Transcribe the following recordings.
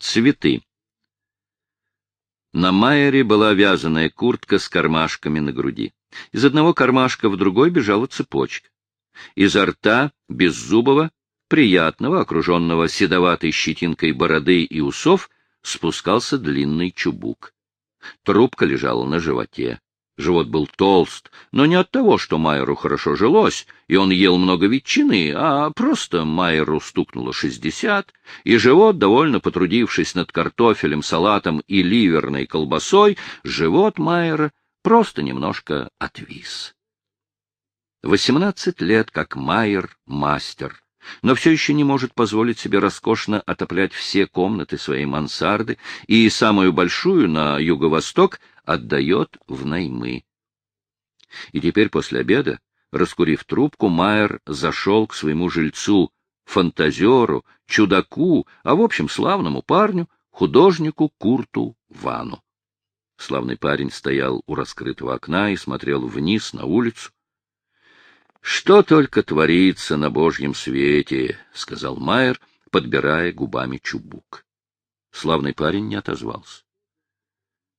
Цветы. На Майере была вязаная куртка с кармашками на груди. Из одного кармашка в другой бежала цепочка. Изо рта беззубого, приятного, окруженного седоватой щетинкой бороды и усов, спускался длинный чубук. Трубка лежала на животе. Живот был толст, но не от того, что Майеру хорошо жилось, и он ел много ветчины, а просто Майеру стукнуло шестьдесят, и живот, довольно потрудившись над картофелем, салатом и ливерной колбасой, живот Майера просто немножко отвис. Восемнадцать лет, как Майер мастер, но все еще не может позволить себе роскошно отоплять все комнаты своей мансарды и самую большую на юго-восток отдает в наймы. И теперь после обеда, раскурив трубку, Майер зашел к своему жильцу, фантазеру, чудаку, а в общем славному парню, художнику Курту Вану. Славный парень стоял у раскрытого окна и смотрел вниз на улицу. — Что только творится на божьем свете, — сказал Майер, подбирая губами чубук. Славный парень не отозвался.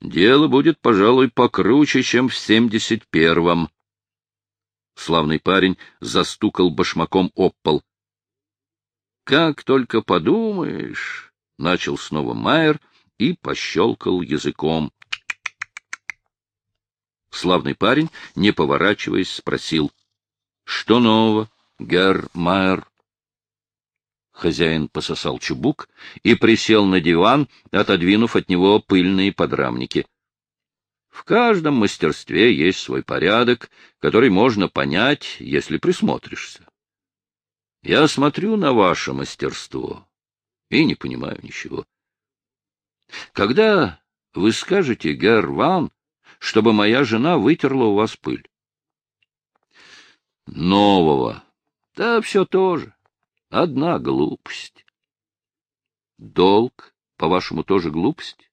Дело будет, пожалуй, покруче, чем в семьдесят первом. Славный парень застукал башмаком об Как только подумаешь, — начал снова Майер и пощелкал языком. Славный парень, не поворачиваясь, спросил. — Что нового, герр Майер? Хозяин пососал чубук и присел на диван, отодвинув от него пыльные подрамники. В каждом мастерстве есть свой порядок, который можно понять, если присмотришься. Я смотрю на ваше мастерство и не понимаю ничего. Когда вы скажете, Герр Ван, чтобы моя жена вытерла у вас пыль? Нового. Да все то же. Одна глупость. Долг, по-вашему, тоже глупость?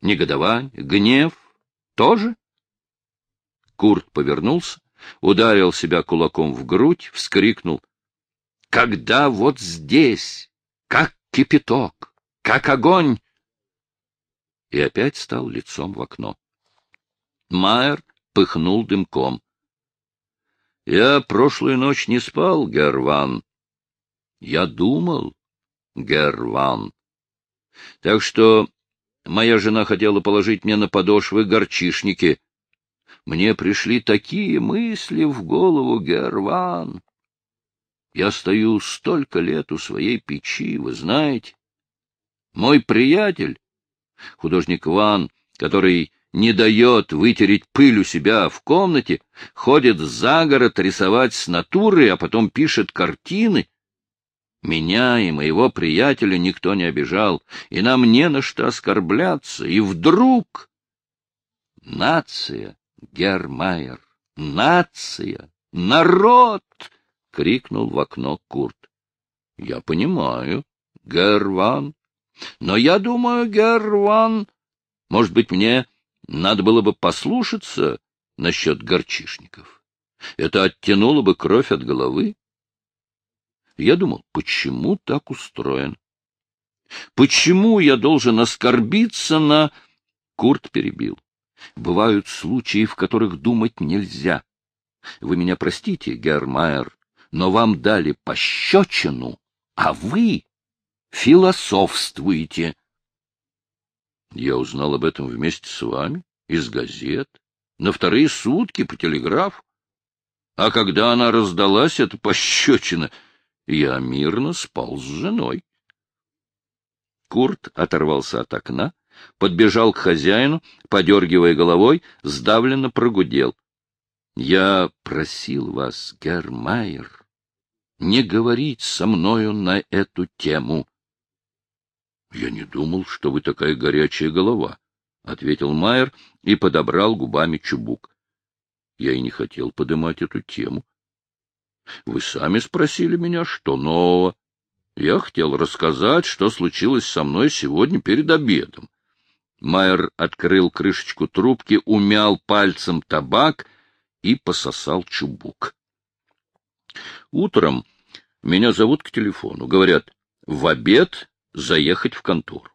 Негодование, гнев тоже? Курт повернулся, ударил себя кулаком в грудь, вскрикнул. Когда вот здесь, как кипяток, как огонь! И опять стал лицом в окно. Майер пыхнул дымком. — Я прошлую ночь не спал, Герван, я думал, Герван. Так что моя жена хотела положить мне на подошвы горчишники. Мне пришли такие мысли в голову, Герван. Я стою столько лет у своей печи, вы знаете. Мой приятель, художник Ван, который не дает вытереть пыль у себя в комнате, ходит за город рисовать с натуры, а потом пишет картины, меня и моего приятеля никто не обижал, и нам не на что оскорбляться. И вдруг... Нация, Гермайер, нация, народ! — крикнул в окно Курт. — Я понимаю, Герван. Но я думаю, Герван, может быть, мне надо было бы послушаться насчет горчишников. Это оттянуло бы кровь от головы. Я думал, почему так устроен? Почему я должен оскорбиться на... Курт перебил. Бывают случаи, в которых думать нельзя. Вы меня простите, Гермайер, но вам дали пощечину, а вы философствуете. Я узнал об этом вместе с вами, из газет, на вторые сутки по телеграфу. А когда она раздалась, эта пощечина, я мирно спал с женой. Курт оторвался от окна, подбежал к хозяину, подергивая головой, сдавленно прогудел. — Я просил вас, Гермайер, не говорить со мною на эту тему. — Я не думал, что вы такая горячая голова, — ответил Майер и подобрал губами чубук. Я и не хотел подымать эту тему. Вы сами спросили меня, что нового. Я хотел рассказать, что случилось со мной сегодня перед обедом. Майер открыл крышечку трубки, умял пальцем табак и пососал чубук. Утром меня зовут к телефону. Говорят, в обед заехать в контору.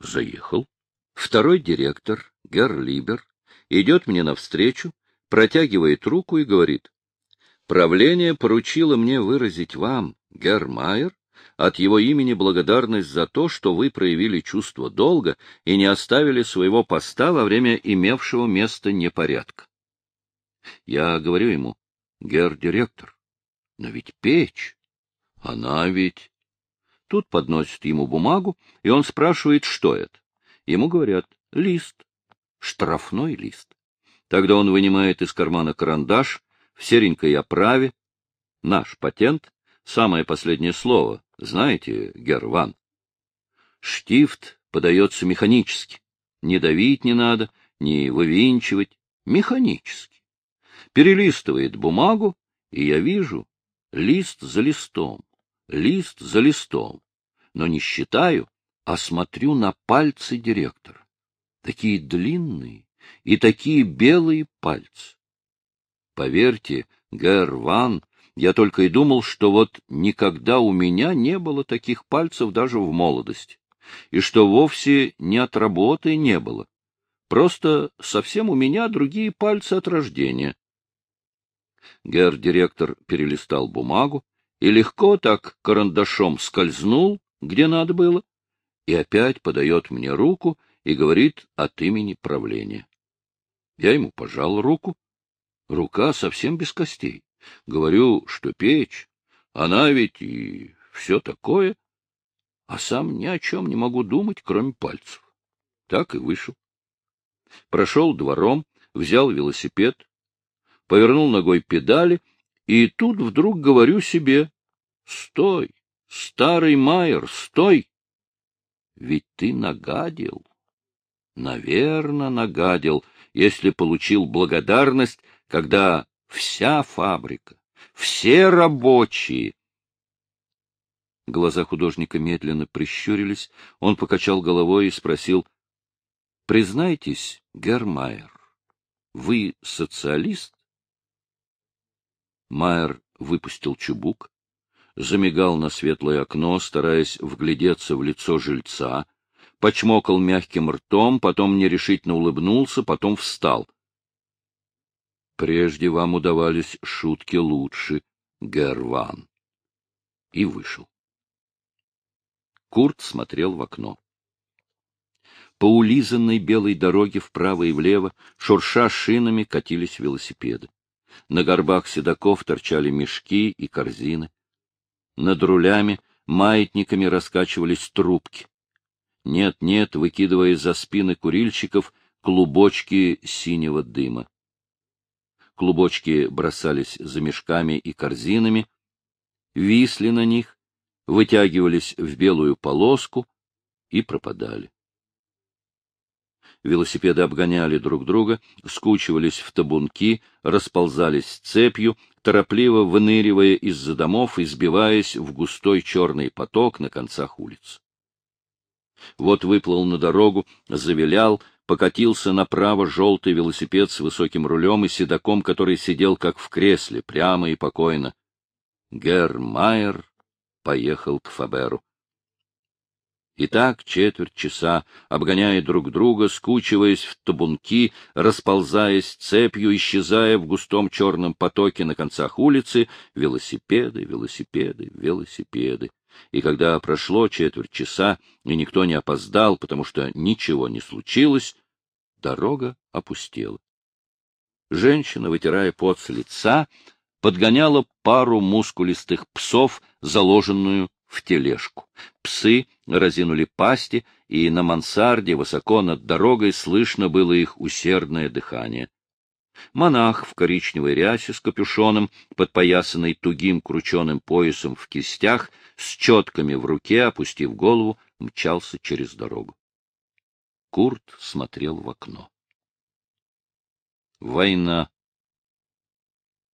Заехал. Второй директор, Герр Либер, идет мне навстречу, протягивает руку и говорит, «Правление поручило мне выразить вам, Герр Майер, от его имени благодарность за то, что вы проявили чувство долга и не оставили своего поста во время имевшего место непорядка. Я говорю ему, гер-директор, но ведь печь, она ведь... Тут подносят ему бумагу, и он спрашивает, что это. Ему говорят, лист, штрафной лист. Тогда он вынимает из кармана карандаш в серенькой оправе, наш патент, самое последнее слово, знаете, Герван? Штифт подается механически. Не давить не надо, не вывинчивать. Механически. Перелистывает бумагу, и я вижу лист за листом, лист за листом. Но не считаю, а смотрю на пальцы директора. Такие длинные и такие белые пальцы. Поверьте, Герван я только и думал, что вот никогда у меня не было таких пальцев даже в молодости, и что вовсе не от работы не было. Просто совсем у меня другие пальцы от рождения. Гер-директор перелистал бумагу и легко так карандашом скользнул, где надо было, и опять подает мне руку и говорит от имени правления. Я ему пожал руку. Рука совсем без костей. Говорю, что печь, она ведь и все такое, а сам ни о чем не могу думать, кроме пальцев. Так и вышел. Прошел двором, взял велосипед, повернул ногой педали, и тут вдруг говорю себе, стой, старый Майер, стой! Ведь ты нагадил. Наверно, нагадил, если получил благодарность, когда Вся фабрика, все рабочие. Глаза художника медленно прищурились, он покачал головой и спросил, — Признайтесь, Гермайер, вы социалист? Майер выпустил чубук, замигал на светлое окно, стараясь вглядеться в лицо жильца, почмокал мягким ртом, потом нерешительно улыбнулся, потом встал — Прежде вам удавались шутки лучше, Герван. И вышел. Курт смотрел в окно. По улизанной белой дороге вправо и влево, шурша шинами, катились велосипеды. На горбах седаков торчали мешки и корзины. Над рулями маятниками раскачивались трубки. Нет-нет, выкидывая за спины курильщиков клубочки синего дыма клубочки бросались за мешками и корзинами, висли на них, вытягивались в белую полоску и пропадали. Велосипеды обгоняли друг друга, скучивались в табунки, расползались цепью, торопливо выныривая из-за домов и сбиваясь в густой черный поток на концах улиц. Вот выплыл на дорогу, завилял, покатился направо желтый велосипед с высоким рулем и седаком, который сидел как в кресле, прямо и покойно. Герр Майер поехал к Фаберу. И так четверть часа, обгоняя друг друга, скучиваясь в табунки, расползаясь цепью, исчезая в густом черном потоке на концах улицы, велосипеды, велосипеды, велосипеды. И когда прошло четверть часа, и никто не опоздал, потому что ничего не случилось, дорога опустела. Женщина, вытирая пот с лица, подгоняла пару мускулистых псов, заложенную в тележку. Псы разинули пасти, и на мансарде высоко над дорогой слышно было их усердное дыхание. Монах в коричневой рясе с капюшоном, подпоясанный тугим крученым поясом в кистях, с четками в руке, опустив голову, мчался через дорогу. Курт смотрел в окно. Война.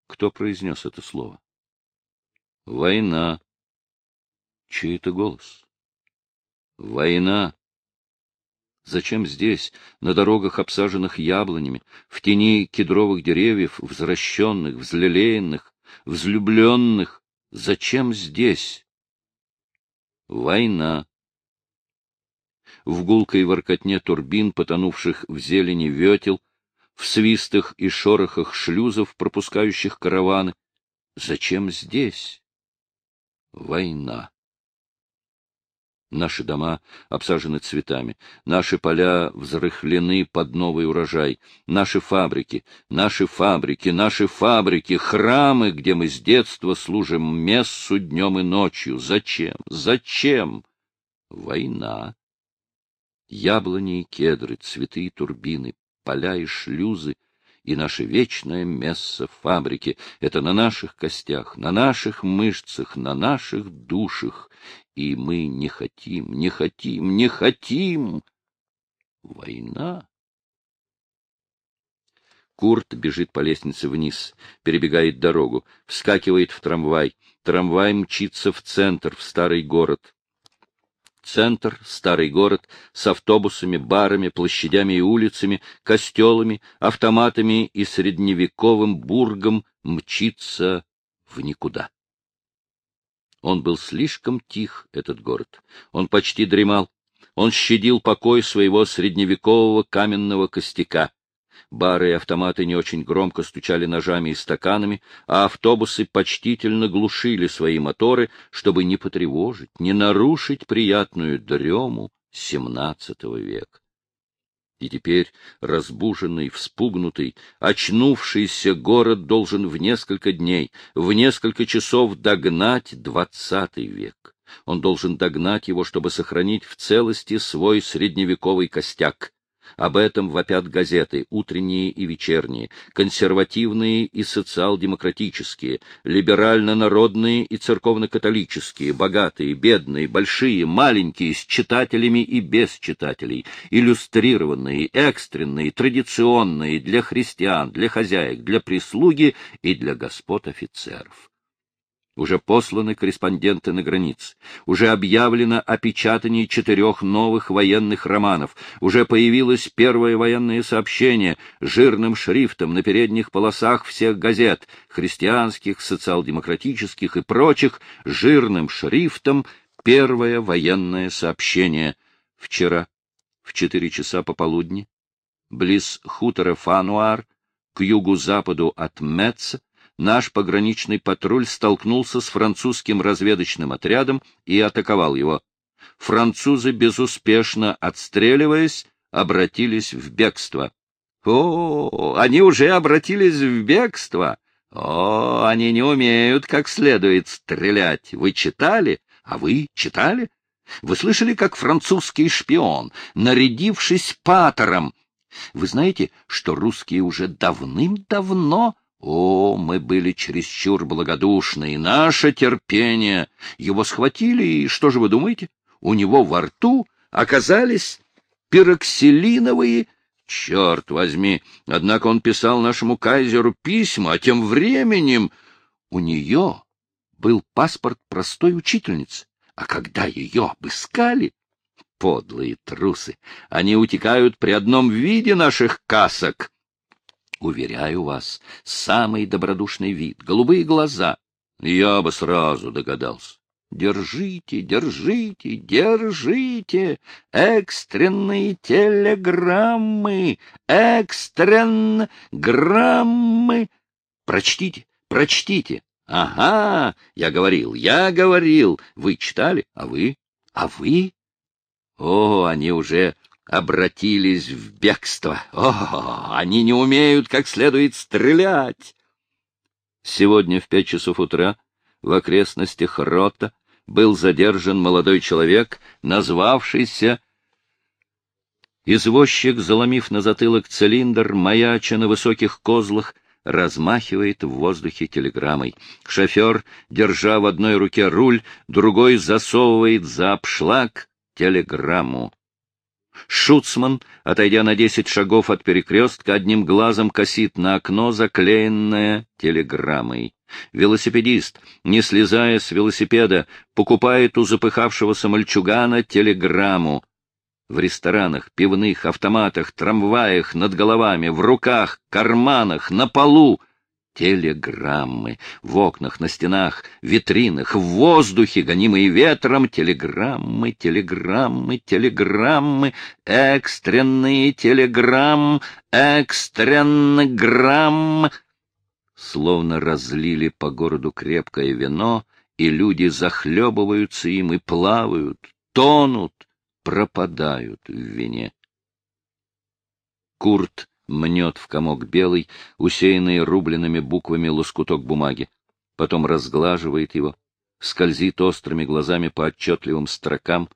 Кто произнес это слово? Война. Чей это голос? Война. Зачем здесь, на дорогах, обсаженных яблонями, в тени кедровых деревьев, возвращенных, взлелеянных, взлюбленных? Зачем здесь? Война, в гулкой воркотне турбин, потонувших в зелени ветел, в свистах и шорохах шлюзов, пропускающих караваны. Зачем здесь? Война. Наши дома обсажены цветами, наши поля взрыхлены под новый урожай, наши фабрики, наши фабрики, наши фабрики, храмы, где мы с детства служим мессу днем и ночью. Зачем? Зачем? Война. Яблони и кедры, цветы и турбины, поля и шлюзы, и наше вечное место фабрики — это на наших костях, на наших мышцах, на наших душах, и мы не хотим, не хотим, не хотим. Война. Курт бежит по лестнице вниз, перебегает дорогу, вскакивает в трамвай. Трамвай мчится в центр, в старый город. Центр, старый город, с автобусами, барами, площадями и улицами, костелами, автоматами и средневековым бургом мчится в никуда. Он был слишком тих, этот город. Он почти дремал. Он щадил покой своего средневекового каменного костяка. Бары и автоматы не очень громко стучали ножами и стаканами, а автобусы почтительно глушили свои моторы, чтобы не потревожить, не нарушить приятную дрему XVII века. И теперь разбуженный, вспугнутый, очнувшийся город должен в несколько дней, в несколько часов догнать двадцатый век. Он должен догнать его, чтобы сохранить в целости свой средневековый костяк. Об этом вопят газеты, утренние и вечерние, консервативные и социал-демократические, либерально-народные и церковно-католические, богатые, бедные, большие, маленькие, с читателями и без читателей, иллюстрированные, экстренные, традиционные, для христиан, для хозяек, для прислуги и для господ офицеров. Уже посланы корреспонденты на границе. Уже объявлено о печатании четырех новых военных романов. Уже появилось первое военное сообщение жирным шрифтом на передних полосах всех газет, христианских, социал-демократических и прочих, жирным шрифтом первое военное сообщение. Вчера, в четыре часа пополудни, близ хутора Фануар, к югу-западу от Метца, наш пограничный патруль столкнулся с французским разведочным отрядом и атаковал его. Французы, безуспешно отстреливаясь, обратились в бегство. О, они уже обратились в бегство. О, они не умеют как следует стрелять. Вы читали? А вы читали? Вы слышали, как французский шпион, нарядившись патером? Вы знаете, что русские уже давным-давно о, мы были чересчур благодушны, и наше терпение. Его схватили, и что же вы думаете? У него во рту оказались пироксилиновые... Черт возьми! Однако он писал нашему кайзеру письма, а тем временем у нее был паспорт простой учительницы. А когда ее обыскали... Подлые трусы! Они утекают при одном виде наших касок. Уверяю вас, самый добродушный вид, голубые глаза. Я бы сразу догадался. Держите, держите, держите! Экстренные телеграммы! Экстренграммы! Прочтите, прочтите! Ага, я говорил, я говорил. Вы читали, а вы? А вы? О, они уже обратились в бегство. О, они не умеют как следует стрелять! Сегодня в пять часов утра в окрестностях Рота был задержан молодой человек, назвавшийся Извозчик, заломив на затылок цилиндр, маяча на высоких козлах, размахивает в воздухе телеграммой. Шофер, держа в одной руке руль, другой засовывает за обшлаг телеграмму. Шуцман, отойдя на десять шагов от перекрестка, одним глазом косит на окно, заклеенное телеграммой. Велосипедист, не слезая с велосипеда, покупает у запыхавшегося мальчугана телеграмму. В ресторанах, пивных, автоматах, трамваях, над головами, в руках, карманах, на полу телеграммы. В окнах, на стенах, витринах, в воздухе, гонимые ветром, телеграммы, телеграммы, телеграммы, экстренные телеграмм, экстренный грамм. Словно разлили по городу крепкое вино, и люди захлебываются им и плавают, тонут, пропадают в вине. Курт мнет в комок белый, усеянный рубленными буквами лоскуток бумаги, потом разглаживает его, скользит острыми глазами по отчетливым строкам,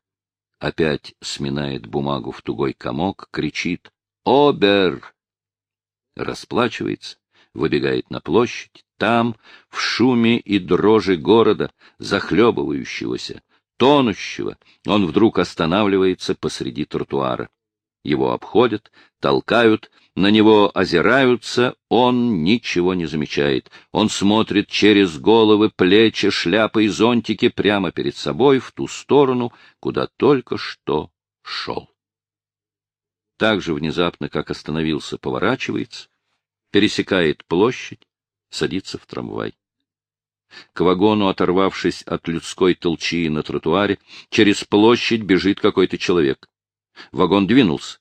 опять сминает бумагу в тугой комок, кричит «Обер!» Расплачивается, выбегает на площадь, там, в шуме и дрожи города, захлебывающегося, тонущего, он вдруг останавливается посреди тротуара. Его обходят, толкают, на него озираются, он ничего не замечает. Он смотрит через головы, плечи, шляпы и зонтики прямо перед собой, в ту сторону, куда только что шел. Так же внезапно, как остановился, поворачивается, пересекает площадь, садится в трамвай. К вагону, оторвавшись от людской толчии на тротуаре, через площадь бежит какой-то человек. Вагон двинулся.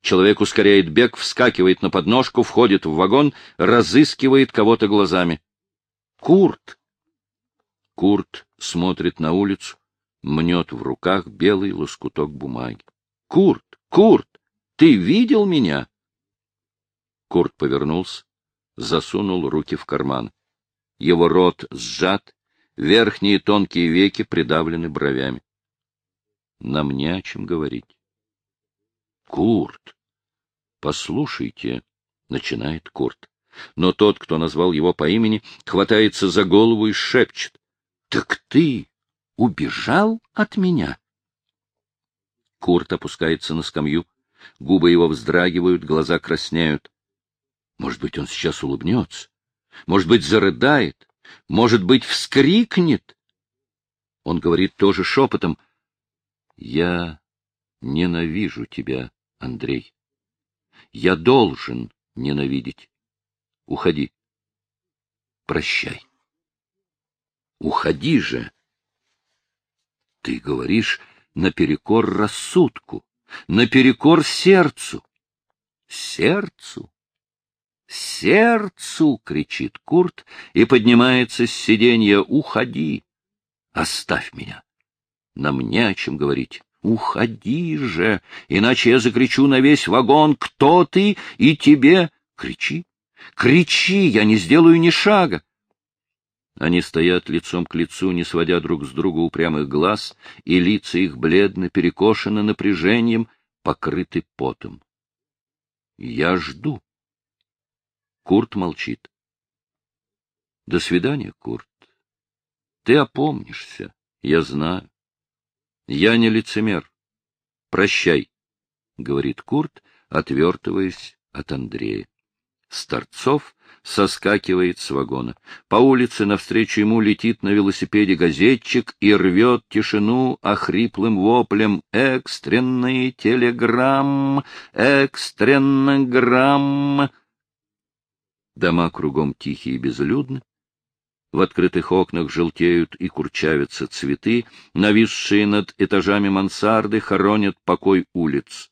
Человек ускоряет бег, вскакивает на подножку, входит в вагон, разыскивает кого-то глазами. Курт! Курт смотрит на улицу, мнет в руках белый лоскуток бумаги. Курт! Курт! Ты видел меня? Курт повернулся, засунул руки в карман. Его рот сжат, верхние тонкие веки придавлены бровями. Нам не о чем говорить. Курт! Послушайте, — начинает Курт. Но тот, кто назвал его по имени, хватается за голову и шепчет. — Так ты убежал от меня? Курт опускается на скамью. Губы его вздрагивают, глаза краснеют. Может быть, он сейчас улыбнется? Может быть, зарыдает? Может быть, вскрикнет? Он говорит тоже шепотом. — Я ненавижу тебя, Андрей. Я должен ненавидеть. Уходи. Прощай. Уходи же. Ты говоришь наперекор рассудку, наперекор сердцу. Сердцу? Сердцу! — кричит Курт и поднимается с сиденья. Уходи! Оставь меня. Нам не о чем говорить. Уходи же, иначе я закричу на весь вагон, кто ты, и тебе... Кричи, кричи, я не сделаю ни шага. Они стоят лицом к лицу, не сводя друг с друга упрямых глаз, и лица их бледно, перекошены напряжением, покрыты потом. Я жду. Курт молчит. До свидания, Курт. Ты опомнишься, я знаю. Я не лицемер. Прощай, — говорит Курт, отвертываясь от Андрея. Старцов соскакивает с вагона. По улице навстречу ему летит на велосипеде газетчик и рвет тишину охриплым воплем «Экстренный телеграмм! Экстренный грамм!» Дома кругом тихие и безлюдны. В открытых окнах желтеют и курчавятся цветы, нависшие над этажами мансарды хоронят покой улиц.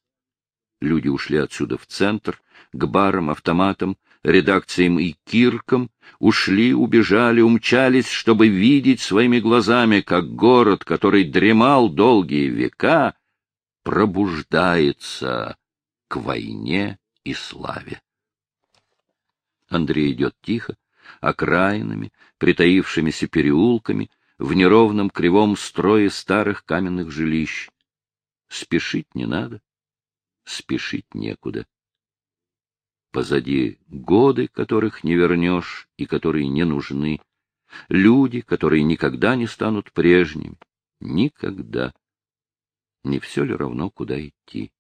Люди ушли отсюда в центр, к барам, автоматам, редакциям и киркам, ушли, убежали, умчались, чтобы видеть своими глазами, как город, который дремал долгие века, пробуждается к войне и славе. Андрей идет тихо, окраинами, притаившимися переулками, в неровном кривом строе старых каменных жилищ. Спешить не надо, спешить некуда. Позади годы, которых не вернешь и которые не нужны, люди, которые никогда не станут прежними, никогда. Не все ли равно, куда идти?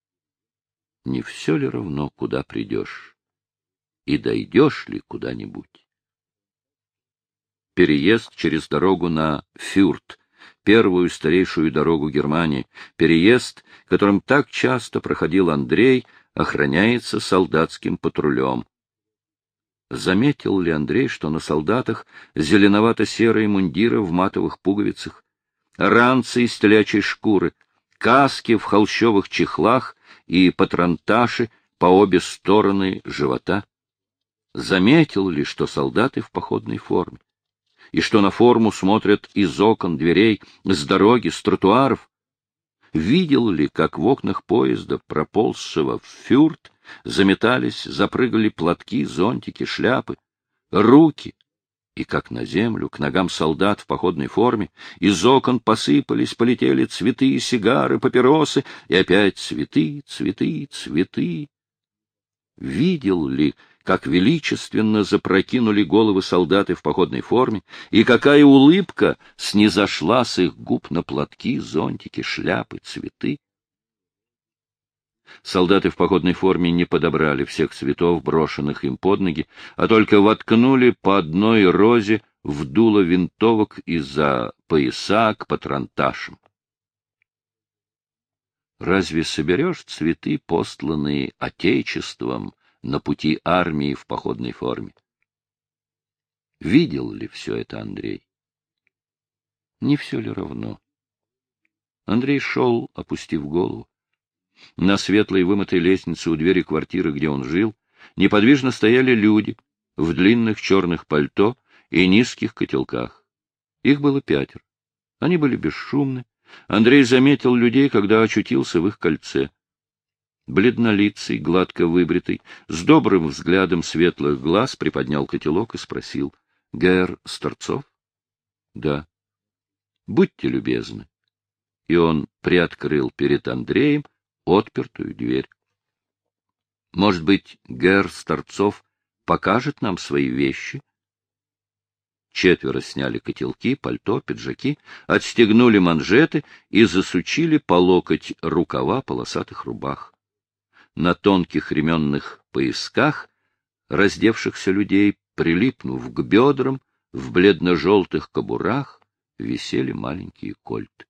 Не все ли равно, куда придешь? И дойдешь ли куда-нибудь? Переезд через дорогу на Фюрт, первую старейшую дорогу Германии, переезд, которым так часто проходил Андрей, охраняется солдатским патрулем. Заметил ли Андрей, что на солдатах зеленовато-серые мундиры в матовых пуговицах, ранцы из телячьей шкуры, каски в холщовых чехлах и патронташи по обе стороны живота? Заметил ли, что солдаты в походной форме? И что на форму смотрят из окон, дверей, с дороги, с тротуаров? Видел ли, как в окнах поезда, проползшего в фюрт, заметались, запрыгали платки, зонтики, шляпы, руки, и как на землю, к ногам солдат в походной форме, из окон посыпались, полетели цветы, сигары, папиросы, и опять цветы, цветы, цветы. Видел ли, как величественно запрокинули головы солдаты в походной форме, и какая улыбка снизошла с их губ на платки, зонтики, шляпы, цветы. Солдаты в походной форме не подобрали всех цветов, брошенных им под ноги, а только воткнули по одной розе в дуло винтовок из-за пояса к патронташам. Разве соберешь цветы, посланные Отечеством, на пути армии в походной форме. Видел ли все это Андрей? Не все ли равно? Андрей шел, опустив голову. На светлой вымытой лестнице у двери квартиры, где он жил, неподвижно стояли люди в длинных черных пальто и низких котелках. Их было пятеро. Они были бесшумны. Андрей заметил людей, когда очутился в их кольце бледнолицый, гладко выбритый, с добрым взглядом светлых глаз приподнял котелок и спросил. — Гэр Старцов? — Да. — Будьте любезны. И он приоткрыл перед Андреем отпертую дверь. — Может быть, Гэр Старцов покажет нам свои вещи? Четверо сняли котелки, пальто, пиджаки, отстегнули манжеты и засучили по локоть рукава полосатых рубах на тонких ременных поясках раздевшихся людей, прилипнув к бедрам, в бледно-желтых кобурах висели маленькие кольты.